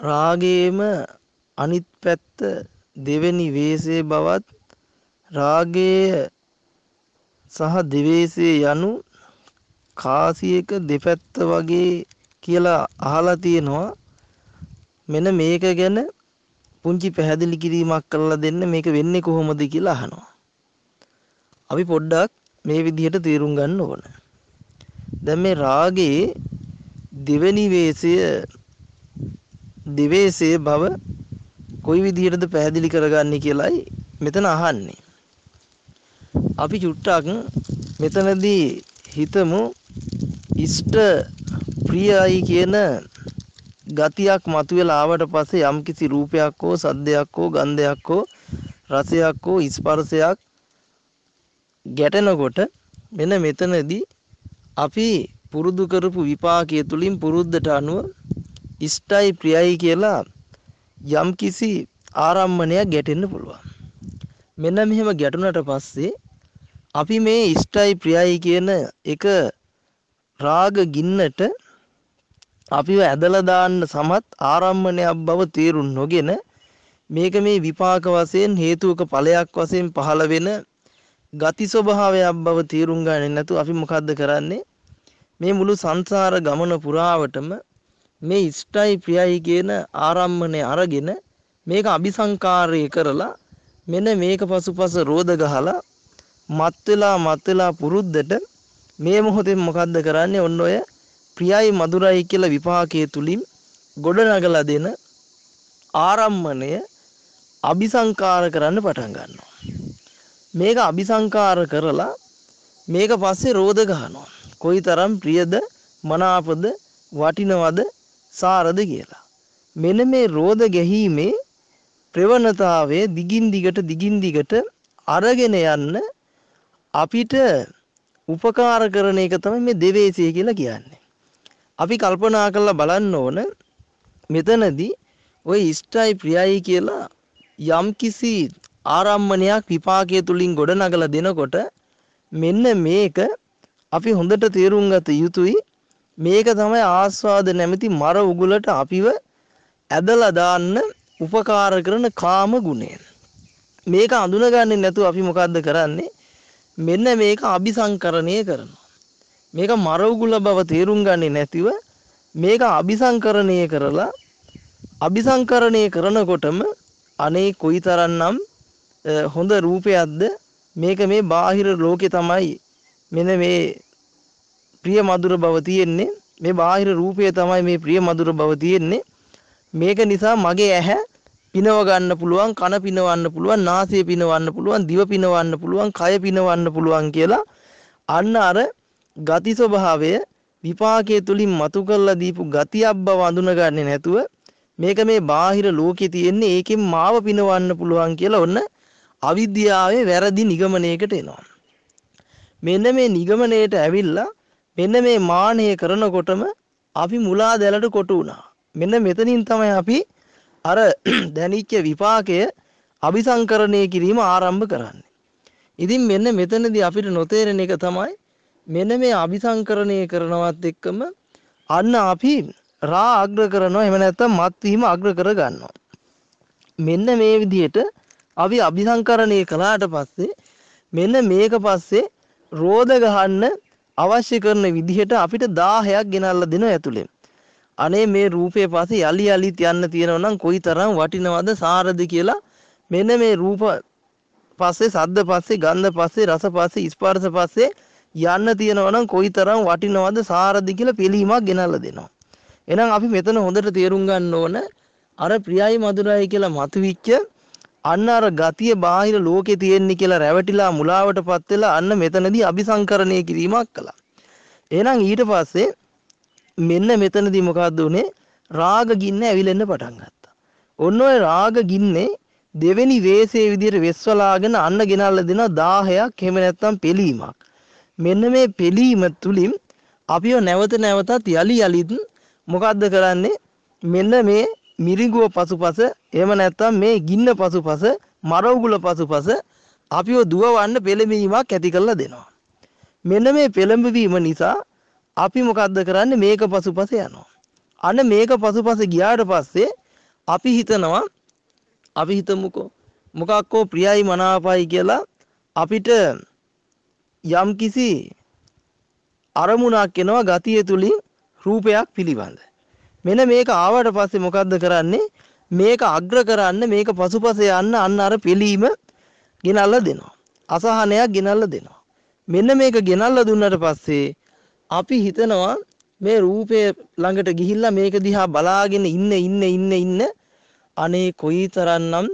රාගයේම අනිත් පැත්ත දෙවෙනි වේසයේ බවත් රාගය සහ දෙවේසය යනු කාසියක දෙපැත්ත වගේ කියලා අහලා තියෙනවා මෙන්න මේක ගැන පුංචි පැහැදිලි කිරීමක් කරලා දෙන්න මේක වෙන්නේ කොහොමද කියලා අහනවා. අපි පොඩ්ඩක් මේ විදිහට තේරුම් ගන්න ඕන. දැන් මේ රාගයේ දෙවෙනි වේසය දිවේසේ බව කොයි විදිහටද පැහැදිලි කරගන්නේ කියලායි මෙතන අහන්නේ. අපි චුට්ටක් මෙතනදී හිතමු ඉෂ්ට ප්‍රියයි කියන ගතියක් මතුවෙලා ආවට පස්සේ යම්කිසි රූපයක් හෝ සද්දයක් හෝ ගන්ධයක් හෝ රසයක් හෝ ස්පර්ශයක් ගැටෙනකොට මෙන්න මෙතනදී අපි පුරුදු කරපු විපාකයේ තුලින් පුරුද්දට අනුව ඉෂ්ටයි ප්‍රියයි කියලා යම්කිසි ආරම්මණයක් ගැටෙන්න පුළුවන්. මෙන්න මෙහෙම ගැටුණට පස්සේ අපි මේ ඉෂ්ටයි ප්‍රියයි කියන එක රාග ගින්නට අපිව ඇදලා දාන්න සමත් ආරම්මණයක් බව තේරුම් නොගෙන මේක මේ විපාක වශයෙන් හේතුක ඵලයක් වශයෙන් පහළ වෙන ගති ස්වභාවයක් බව තේරුම් ගන්නේ නැතු අපි මොකද්ද කරන්නේ මේ මුළු සංසාර ගමන පුරාවටම මේ ඉෂ්ටයි ප්‍රියයි කියන ආරම්මණය අරගෙන මේක අபிසංකාරය කරලා මෙන්න මේක පසුපස රෝද ගහලා මත් වෙලා මත් වෙලා පුරුද්දට මේ මොහොතේ මොකද්ද කරන්නේ? ඔන්න ඔය ප්‍රියයි මధుරයි කියලා විපාකයේ තුලින් ගොඩනගලා දෙන ආරම්මණය අபிසංකාර කරන්න පටන් ගන්නවා. මේක අபிසංකාර කරලා මේක පස්සේ රෝද ගහනවා. කොයිතරම් ප්‍රියද මනාපද වටිනවද සාරද කියලා. මෙන්න මේ රෝද ගැහිීමේ ප්‍රවණතාවය දිගින් දිගට දිගින් දිගට අරගෙන යන්න අපිට උපකාර කරන එක තමයි මේ දෙවේසය කියලා කියන්නේ. අපි කල්පනා කරලා බලන්න ඕන මෙතනදී ওই ඉෂ්ටයි ප්‍රියයි කියලා යම්කිසි ආරම්මණයක් විපාකයේ තුලින් ගොඩනගලා දෙනකොට මෙන්න මේක අපි හොඳට තේරුම් ගත යුතුයි මේක තමයි ආස්වාද නැමැති මර උගුලට අපිව ඇදලා දාන්න උපකාර කරන කාම ගුණය. මේක අඳුනගන්නේ නැතුව අපි මොකද්ද කරන්නේ? මෙන්න මේක අபிසංකරණය කරනවා. මේක මර උගුල බව තේරුම් ගන්නේ නැතිව මේක අபிසංකරණය කරලා අபிසංකරණය කරනකොටම අනේ කොයිතරම්නම් හොඳ රූපයක්ද මේක මේ බාහිර ලෝකේ තමයි මෙන්න මේ ප්‍රිය මధుර බව තියෙන්නේ මේ බාහිර රූපය තමයි මේ ප්‍රිය මధుර බව තියෙන්නේ මේක නිසා මගේ ඇහැ පිනව ගන්න පුළුවන් කන පිනවන්න පුළුවන් නාසය පිනවන්න පුළුවන් දිව පිනවන්න පුළුවන් කය පිනවන්න පුළුවන් කියලා අන්න අර ගති ස්වභාවය විපාකයේ තුලින් මතු කරලා දීපු ගතියක් බව අඳුනගන්නේ නැතුව මේක මේ බාහිර ලෝකේ තියෙන්නේ ඒකෙන් මාව පිනවන්න පුළුවන් කියලා ඔන්න අවිද්‍යාවේ වැරදි නිගමනයකට එනවා. මෙන්න මේ නිගමනයට ඇවිල්ලා මෙන්න මේ මානය කරනකොටම අපි මුලා දැලට කොටු වුණා. මෙන්න මෙතනින් තමයි අපි අර දැනිච්ච විපාකය අபிසංකරණය කිරීම ආරම්භ කරන්නේ. ඉතින් මෙන්න මෙතනදී අපිට නොතේරෙන එක තමයි මෙන්න මේ අபிසංකරණය කරනවත් එක්කම අන්න අපි රා අග්‍ර කරනවා එහෙම නැත්නම් මත්වීම අග්‍ර කර ගන්නවා. මෙන්න මේ විදිහට අපි අபிසංකරණය කළාට පස්සේ මෙන්න මේක පස්සේ රෝද ගහන්න අවශ්‍ය කරන විදිහට අපිට 1000ක් ගෙනල්ලා දෙනවා ඇතුලෙන්. අනේ මේ රූපේ පස්සේ යලි යලිත් යන්න තියෙනවා නම් කොයිතරම් වටිනවද සාරද කියලා මෙන්න මේ රූප පස්සේ සද්ද පස්සේ ගන්ධ පස්සේ රස පස්සේ ස්පර්ශ පස්සේ යන්න තියෙනවා නම් කොයිතරම් වටිනවද සාරද කියලා පිළීමක් ගෙනල්ලා දෙනවා. එහෙනම් අපි මෙතන හොඳට තේරුම් ගන්න ඕන අර ප්‍රියයි මధుරයි කියලා මතුවිච්ච අන්න අර ගතිය බාහිර ලෝකේ තියෙන්නේ කියලා රැවටිලා මුලාවටපත් වෙලා අන්න මෙතනදී අபிසංකරණය කිරීමක් කළා. එහෙනම් ඊට පස්සේ මෙන්න මෙතනදී මොකද්ද උනේ? රාග ගින්න ඇවිලෙන්න පටන් ගත්තා. ඔන්න ඔය රාග ගින්නේ දෙවෙනි වේසයේ විදිහට වෙස්වලාගෙන අන්න ගෙනල්ලා දෙන 1000ක් එහෙම නැත්නම් පිළීමක්. මෙන්න මේ පිළීම තුලින් අපිව නැවත නැවතත් යලි යලිත් මොකද්ද කරන්නේ? මෙන්න මේ මිරිඟුව පසුපස එහෙම නැත්නම් මේ ගින්න පසුපස මරවුගුල පසුපස අපිව දුවවන්න පෙළඹීමක් ඇති කරලා දෙනවා. මෙන්න මේ පෙළඹවීම නිසා අපි මොකද්ද කරන්නේ මේක පසුපස යනවා. අන්න මේක පසුපස ගියාට පස්සේ අපි හිතනවා අපි හිතමුකෝ මොකක්කෝ ප්‍රියයි මනාපයි කියලා අපිට යම් කිසි අරමුණක් එනවා ගතිය තුලින් රූපයක් පිළිබඳ. මෙන්න මේක ආවට පස්සේ මොකද්ද කරන්නේ? මේක අග්‍ර කරන්න මේක පසුපස යන්න අන්න අර පිළීම ගෙනල්ලා දෙනවා. අසහනයක් ගෙනල්ලා දෙනවා. මෙන්න මේක ගෙනල්ලා දුන්නට පස්සේ අපි හිතනවා මේ රූපය ළඟට ගිහිල්ලා මේක දිහා බලාගෙන ඉන්න ඉන්න ඉන්න ඉන්න අනේ කොයිතරම්නම්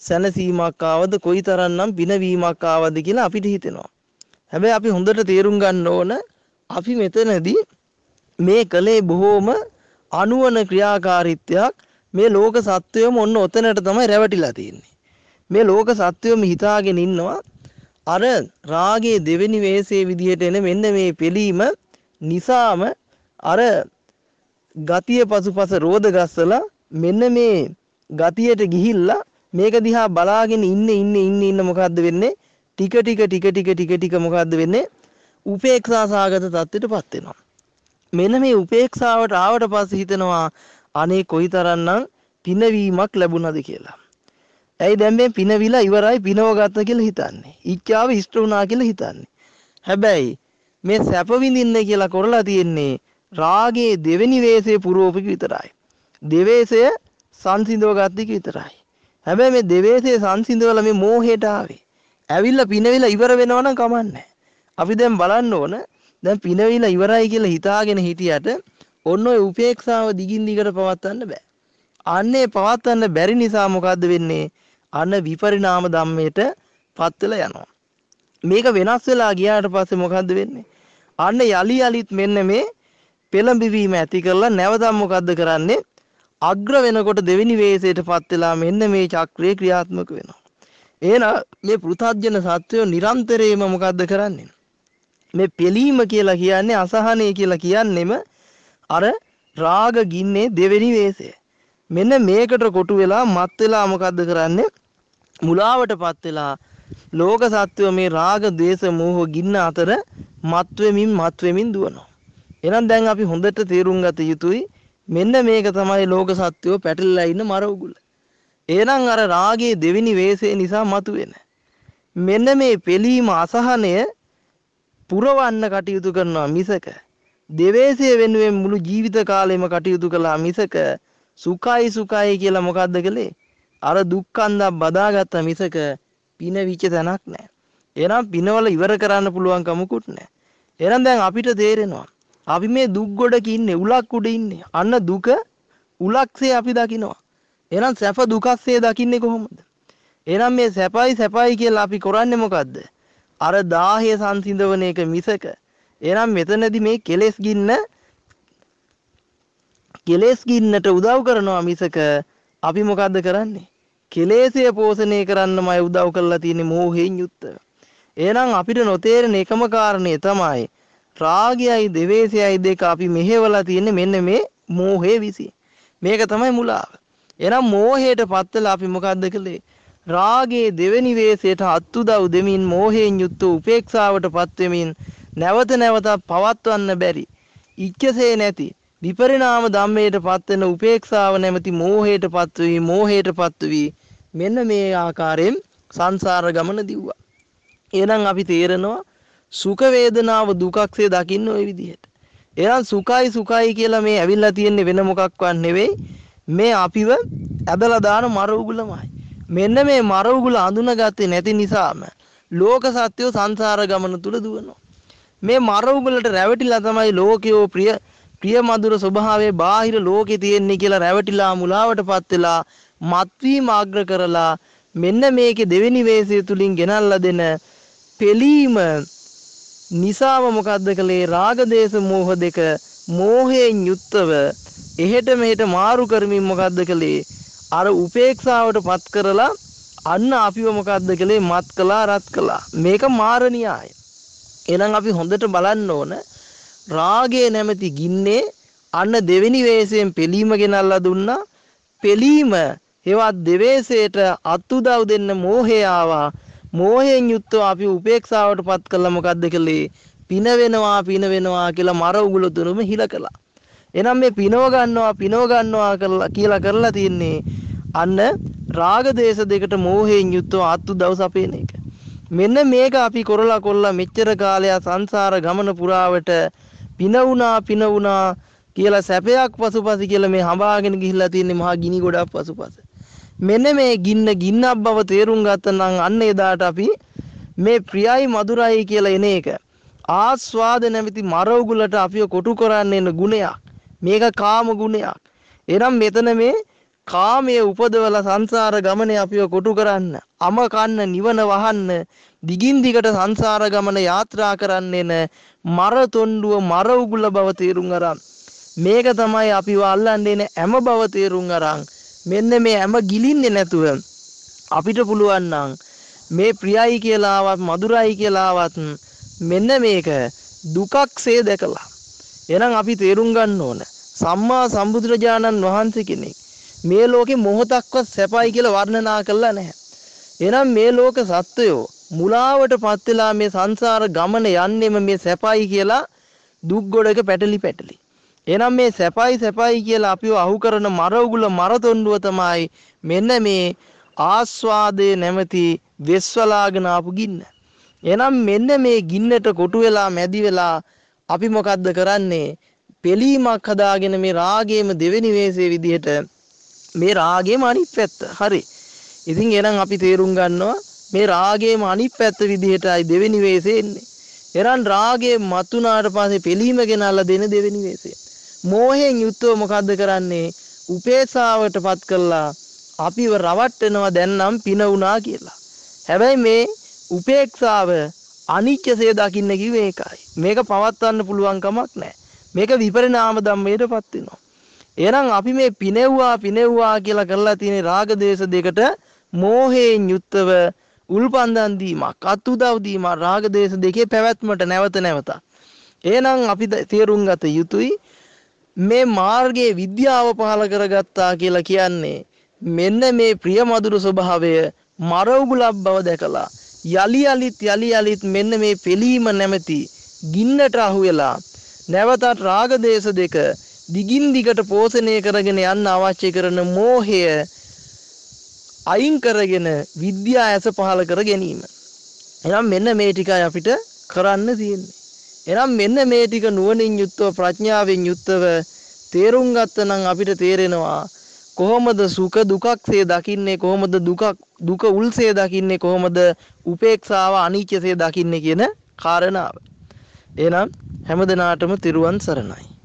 සැනසීමක් ආවද කොයිතරම්නම් පිනවීමක් ආවද කියලා අපිට හිතෙනවා. හැබැයි අපි හොඳට තේරුම් ගන්න ඕන අපි මෙතනදී මේ කලේ බොහෝම අනුවන ක්‍රියාකාරීත්වයක් මේ ලෝක සත්වයම ඔන්න ඔතනට තමයි රැවටිලා තියෙන්නේ. මේ ලෝක සත්වයම හිතාගෙන ඉන්නවා අර රාගයේ දෙවෙනි වේසයේ විදිහට එන මෙන්න මේ පිළීම නිසාම අර ගතිය පසුපස රෝද ගස්සලා මෙන්න මේ ගතියට ගිහිල්ලා මේක දිහා බලාගෙන ඉන්න ඉන්න ඉන්න ඉන්න මොකද්ද වෙන්නේ? ටික ටික ටික ටික ටික ටික මොකද්ද වෙන්නේ? උපේක්ෂා සාගත තත්ත්වයටපත් වෙනවා. මෙන්න මේ උපේක්ෂාවට ආවට පස්සේ හිතනවා අනේ කොයිතරම්නම් පිනවීමක් ලැබුණාද කියලා. ඇයි දැන් මේ පිනවිලා ඉවරයි පිනව ගත්ත කියලා හිතන්නේ. ඉච්ඡාව ඉෂ්ට වුණා කියලා හිතන්නේ. හැබැයි මේ සැප විඳින්න කියලා කරලා තියෙන්නේ රාගයේ දෙවෙනි වේසයේ පුරෝපික විතරයි. දෙවේසය සංසිඳව ගත්ත විතරයි. හැබැයි මේ දෙවේසයේ සංසිඳවල මේ මෝහයට ආවේ. ඇවිල්ලා පිනවිලා ඉවර වෙනවනම් කමන්නේ. අපි දැන් බලන්න ඕන දැන් පිනවිලා ඉවරයි කියලා හිතාගෙන හිටියට ඔන්න ඔය උපේක්ෂාව දිගින් දිගට පවත්වන්න බෑ. අන්නේ පවත්වන්න බැරි නිසා මොකද්ද වෙන්නේ? අන්න විපරිණාම ධම්මයට පත් වෙලා යනවා. මේක වෙනස් වෙලා ගියාට පස්සේ මොකද්ද වෙන්නේ? අන්න යලි යලිත් මෙන්න මේ පෙළඹවීම ඇති කරලා නැවතත් මොකද්ද කරන්නේ? අග්‍ර වෙනකොට දෙවෙනි වේසයට පත් වෙලා මෙන්න මේ චක්‍රය ක්‍රියාත්මක වෙනවා. එහෙනම් මේ පෘථජන සත්වය නිරන්තරයෙන්ම මොකද්ද කරන්නේ? මේ පෙලීම කියලා කියන්නේ අසහනය කියලා කියන්නෙම අර රාග ගින්නේ දෙවෙනි වේසය. මෙන්න මේකට කොටු වෙලා මත් වෙලා මොකද්ද කරන්නේ? මුලාවටපත් වෙලා ලෝක සත්වය මේ රාග, ද්වේෂ, මෝහ ගින්න අතර මත් වෙමින් මත් වෙමින් දුවනවා. එහෙනම් දැන් අපි හොඳට තේරුම් ගත යුතුයි මෙන්න මේක තමයි ලෝක සත්වය පැටලලා ඉන්න මර උගුල. එහෙනම් අර රාගයේ දෙවෙනි වේසය නිසා මතුවෙන. මෙන්න මේ පෙලීම අසහනය පුරවන්න කටයුතු කරනවා මිසක දෙවේසය වෙනුවෙන් මුළු ජීවිත කාලෙම කටයුතු කළා මිසක සුඛයි සුඛයි කියලා මොකද්ද කළේ? අර දුක්ඛන්දක් බදාගත්ත මිසක පින විච තැනක් නැහැ. එහෙනම් පිනවල ඉවර කරන්න පුළුවන් කමකුත් නැහැ. එහෙනම් දැන් අපිට තේරෙනවා අපි මේ දුක් ගොඩක ඉන්නේ උලක් උඩ ඉන්නේ. අන්න දුක උලක්සේ අපි දකිනවා. එහෙනම් සැප දුකස්සේ දකින්නේ කොහොමද? එහෙනම් මේ සැපයි සැපයි කියලා අපි කරන්නේ මොකද්ද? අර 10 සංසිඳවන එක මිසක එහෙනම් මෙතනදී මේ කෙලෙස් ගින්න කෙලෙස් ගින්නට උදව් කරනවා මිසක අපි මොකද්ද කරන්නේ? කෙලෙසය පෝෂණය කරන්නමයි උදව් කරලා තියෙන්නේ මෝහයෙන් යුක්තව. එහෙනම් අපිට නොතේරෙන එකම කාරණේ තමයි රාගයයි දෙවේසයයි දෙක අපි මෙහෙवला තියෙන්නේ මෙන්න මේ මෝහේ විසි. මේක තමයි මුලාව. එහෙනම් මෝහයට පත්වලා අපි මොකද්ද කළේ? රාගයේ දෙවෙනි වේසයට අත්උදව් දෙමින් මෝහයෙන් යුක්ත උපේක්ෂාවට පත්වෙමින් නැවත නැවතත් පවත්වන්න බැරි ඉච්ඡසේ නැති විපරිණාම ධම්මයට පත්වෙන උපේක්ෂාව නැමැති මෝහයට පත්වී මෝහයට පත්වී මෙන්න මේ ආකාරයෙන් සංසාර ගමන දිව්වා. එහෙනම් අපි තේරෙනවා සුඛ වේදනාව දුකක්සේ දකින්න ওই විදිහට. එහෙනම් සුඛයි සුඛයි කියලා මේ ඇවිල්ලා තියෙන්නේ වෙන මොකක්වත් නෙවෙයි. මේ අපිව ඇදලා දාන මර උගුලමයි. මෙන්න මේ මර උගුල අඳුනගත්තේ නැති නිසාම ලෝක සත්‍යෝ සංසාර ගමන තුල දුවනවා. මේ මර උගුලට රැවටිලා තමයි ලෝකයෝ ප්‍රිය ප්‍රිය මధుර ස්වභාවයේ බාහිර ලෝකේ තියෙන්නේ කියලා රැවටිලා මුලාවටපත් වෙලා මත්වීම ආග්‍ර කරලා මෙන්න මේකේ දෙවෙනි වේසය තුලින් ගෙනල්ලා දෙන පෙලීම නිසාම මොකද්ද කළේ රාග දේශ මෝහ දෙක මෝහයෙන් යුක්තව එහෙට මෙහෙට මාරු කරමින් මොකද්ද කළේ අර උපේක්ෂාවට පත් කරලා අන්න අපිව මොකද්ද කළේ? මත් කළා රත් කළා. මේක මාරණියයි. එහෙනම් අපි හොඳට බලන්න ඕන. රාගය නැමැති ගින්නේ අන්න දෙවෙනි වේසයෙන් පෙලීම ගෙනල්ලා දුන්නා. පෙලීම හෙවත් දෙවේසයට අත්උදව් දෙන්න මෝහය ආවා. මෝහයෙන් යුක්තව අපි උපේක්ෂාවට පත් කළා මොකද්ද කළේ? පින වෙනවා පින වෙනවා කියලා මර උගුල තුනම හිල කළා. එහෙනම් මේ පිනව ගන්නවා පිනව ගන්නවා කරලා කියලා කරලා තියන්නේ අන්න රාග දේශ දෙකට මෝහයෙන් යුක්තව ආත්තු දවස් අපේන එක. මෙන්න මේක අපි කරලා කොල්ලා මෙච්චර කාලයක් සංසාර ගමන පුරාවට පින වුණා පින වුණා කියලා සැපයක් පසුපස කියලා මේ හඹාගෙන ගිහිල්ලා තියෙන්නේ මහා ගිනි ගොඩක් පසුපස. මෙන්න මේ ගින්න ගින්නක් බව තේරුම් ගත්තනම් අන්න එදාට අපි මේ ප්‍රියයි මధుරයි කියලා එන එක ආස්වාද නැමැති මර උගුලට අපිව කොටු කරන්න එන ගුණයක්. මේක කාම ගුණයක්. එනම් මෙතන මේ කාමයේ උපදවලා සංසාර ගමනේ අපිව කොටු කරන්න, අම කන්න, නිවන වහන්න, දිගින් දිගට සංසාර ගමන යාත්‍රා කරන්නේන මර තොණ්ඩුව මර උගුල බව තේරුම් අරන් මේක තමයි අපිව අල්ලන්නේ එන හැම බව තේරුම් අරන් මෙන්න මේ හැම ගිලින්නේ නැතුව අපිට පුළුවන් නම් මේ ප්‍රියයි කියලාවත් මధుරයි කියලාවත් මෙන්න මේක දුකක්සේ දැකලා එහෙනම් අපි තේරුම් ගන්න ඕන සම්මා සම්බුදුරජාණන් වහන්සේ කෙනෙක් මේ ලෝකේ මොහොතක්වත් සැපයි කියලා වර්ණනා කළා නැහැ. එහෙනම් මේ ලෝක සත්වයෝ මුලාවටපත් වෙලා මේ සංසාර ගමන යන්නෙම මේ සැපයි කියලා දුක් ගොඩක පැටලි පැටලි. එහෙනම් මේ සැපයි සැපයි කියලා අපිව අහු කරන මර උගුල මර තොණ්ඩුව තමයි මෙන්න මේ ආස්වාදයේ නැමැති වෙස්වලාගෙන ආපු ගින්න. එහෙනම් මෙන්න මේ ගින්නට කොටු වෙලා මැදි වෙලා අපි මොකද්ද කරන්නේ? පෙලීමක් හදාගෙන මේ රාගයේම දෙවෙනි වේසේ විදිහට මේ රාගයේම අනිත් පැත්ත. හරි. ඉතින් එහෙනම් අපි තේරුම් ගන්නවා මේ රාගයේම අනිත් පැත්ත විදිහටයි දෙවෙනි වේසේ එන්නේ. එරන් රාගයේ මතුනාට පස්සේ පිළීම ගෙනල්ලා දෙන දෙවෙනි වේසය. මෝහයෙන් යුක්තව මොකද්ද කරන්නේ? උපේසාවටපත් කළා අපිව රවට්ටනවා දැන් නම් පින වුණා කියලා. හැබැයි මේ උපේක්ෂාව අනිත්‍යසේ දකින්න කිව්වේ ඒකයි. මේක පවත්වන්න පුළුවන් කමක් නැහැ. මේක විපරිණාම ධම්මයටපත් වෙනවා. එහෙනම් අපි මේ පිනෙව්වා පිනෙව්වා කියලා කරලා තියෙන රාග දේශ දෙකට මෝහයෙන් යුක්තව උල්පන්දන් දීමක් අත්උදව් දීමක් රාග දේශ දෙකේ පැවැත්මට නැවත නැවත. එහෙනම් අපි තේරුම් ගත යුතුයි මේ මාර්ගයේ විද්‍යාව පහල කරගත්තා කියලා කියන්නේ මෙන්න මේ ප්‍රියමధుර ස්වභාවය මර උගුලක් බව දැකලා යලි යලිත් යලි යලිත් මෙන්න මේ පෙලීම නැමැති ගින්නට අහු වෙලා නැවතත් රාග දේශ දෙක දිගින් දිගට පෝෂණය කරගෙන යන්න අවශ්‍ය කරන මෝහය අයින් කරගෙන විද්‍යා ඇස පහල කර ගැනීම. එනම් මෙන්න මේ ටිකයි අපිට කරන්න තියෙන්නේ. එනම් මෙන්න මේ ටික නුවණින් යුක්තව ප්‍රඥාවෙන් යුක්තව තේරුම් ගත්තනම් අපිට තේරෙනවා කොහොමද සුඛ දුකක්සේ දකින්නේ කොහොමද දුකක් දුක උල්සේ දකින්නේ කොහොමද උපේක්ෂාව අනිත්‍යසේ දකින්නේ කියන කාරණාව. එහෙනම් හැමදෙනාටම තිරුවන් සරණයි.